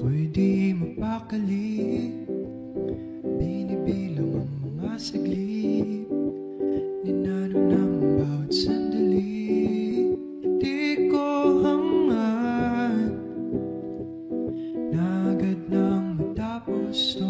Ako'y di mapakali Binibilang ang mga saglit. Ninanam ang bawat sandali. Di ko hangad Na agad nang matapos to.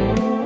Thank you.